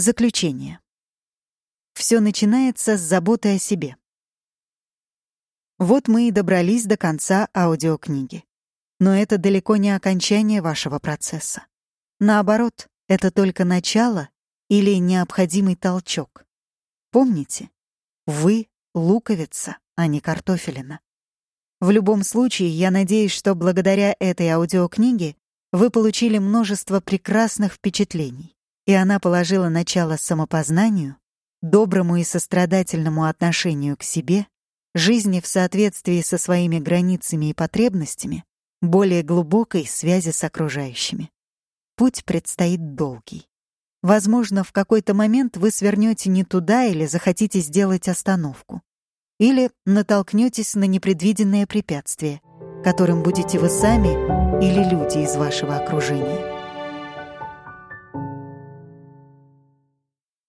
Заключение. Все начинается с заботы о себе. Вот мы и добрались до конца аудиокниги. Но это далеко не окончание вашего процесса. Наоборот, это только начало или необходимый толчок. Помните, вы — луковица, а не картофелина. В любом случае, я надеюсь, что благодаря этой аудиокниге вы получили множество прекрасных впечатлений и она положила начало самопознанию, доброму и сострадательному отношению к себе, жизни в соответствии со своими границами и потребностями, более глубокой связи с окружающими. Путь предстоит долгий. Возможно, в какой-то момент вы свернете не туда или захотите сделать остановку. Или натолкнетесь на непредвиденное препятствие, которым будете вы сами или люди из вашего окружения.